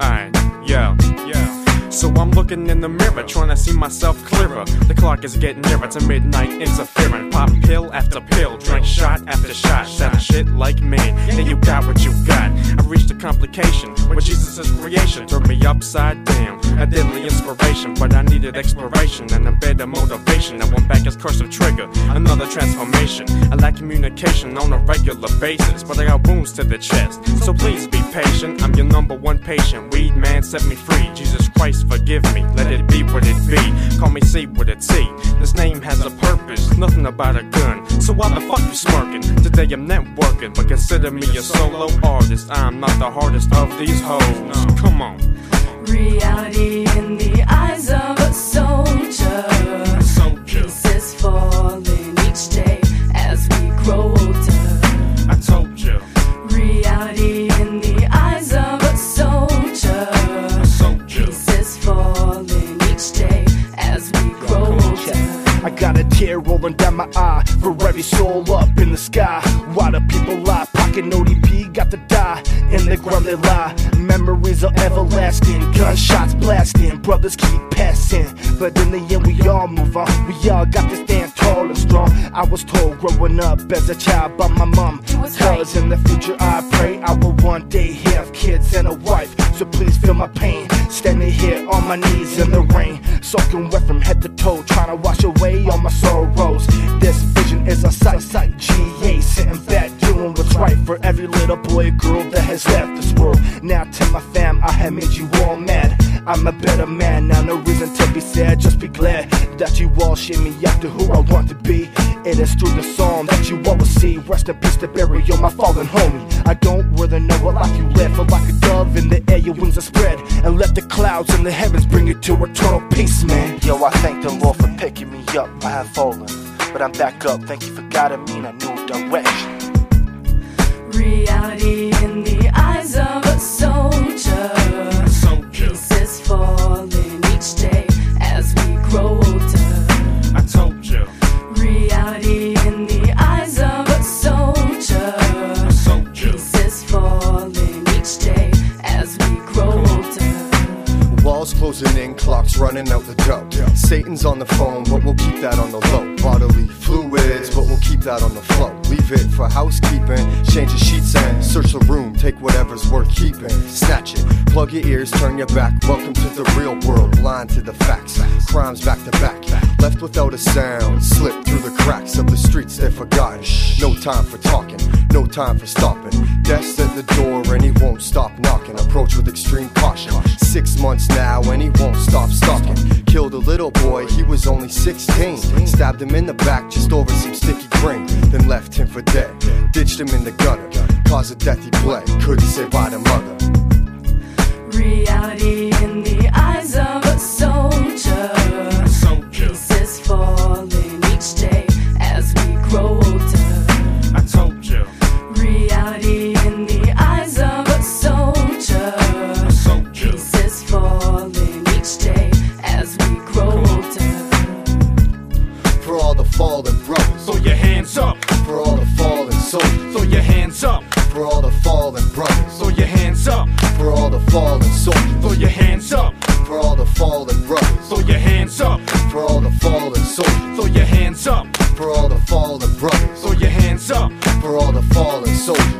Alright looking in the mirror, trying to see myself clearer. The clock is getting nearer to midnight, interfering. Pop pill after pill, drink shot after shot. Shit like me, then you got what you got. I reached a complication with Jesus' creation, turned me upside down. A deadly inspiration, but I needed exploration and a better motivation. I went back as cursive trigger, another transformation. I lack communication on a regular basis, but I got wounds to the chest. So please be patient. I'm your number one patient. Weed man set me free. Jesus Christ, forgive me. Let it be what it be. Call me C with a T. This name has a purpose, nothing about a gun. So why the fuck you smirking? Today I'm networking, but consider me a solo artist. I'm not the hardest of these hoes. Come on. Reality soul up in the sky. Why do people lie? Pocket ODP got to die. In the ground they lie. Memories are everlasting. Gunshots blasting. Brothers keep passing. But in the end, we all move on. We all got to stand tall and strong. I was told growing up as a child by my mom. Cause in the future, I pray I will one day have kids and a wife. So please feel my pain. Standing here on my knees in the rain. Soaking wet from head to toe. Trying to wash away all my sorrows. This vision is a sight, sight. GA sitting back, doing what's right for every little boy, girl that has left this world. Now tell my fam I have made you all mad. I'm a better man now, no reason to be sad. Just be glad that you all shape me after who I want to be. It is through the song that you all will see. Rest in peace to bury all my fallen homie. I don't really know what life you live, but like a dove in the air, your wings are spread. And let the clouds in the heavens bring you to eternal peace, man. Yo, I thank the Lord for picking me up. I have fallen, but I'm back up. Thank you for guiding me in a new direction. Reality in the eyes of a soldier. Soldier. Pieces falling each day as we grow older. I told you. Reality in the eyes of a soldier. Soldier. Pieces falling each day as we grow older. Walls closing in, clocks running out the dough. Satan's on the phone, but we'll keep that on the low. Bodily fluids, but we'll keep that on the flow. Leave it for housekeeping, change the sheets and search the room, take whatever's worth keeping. Snatch it, plug your ears, turn your back. Welcome to the real world, blind to the facts. Crimes back to back, left without a sound. Slip through the cracks of the streets, they're forgotten. No time for talking, no time for stopping. Death's at the door and he won't stop knocking. Approach with extreme caution. Six months now and he won't stop stalking. Killed a little boy, he was only 16. Stabbed him in the back just over some sticky green. Then for dead. Ditched him in the gutter. Cause of death he bled. Couldn't say bye to mother. Reality in the eyes of a soldier. Soldier. Pieces falling each day as we grow older. I told you. Reality in the eyes of a soldier. Soldier. Pieces falling each day as we grow older. For all the fallen for all the fallen brothers. Throw your hands up for all the fallen soldiers.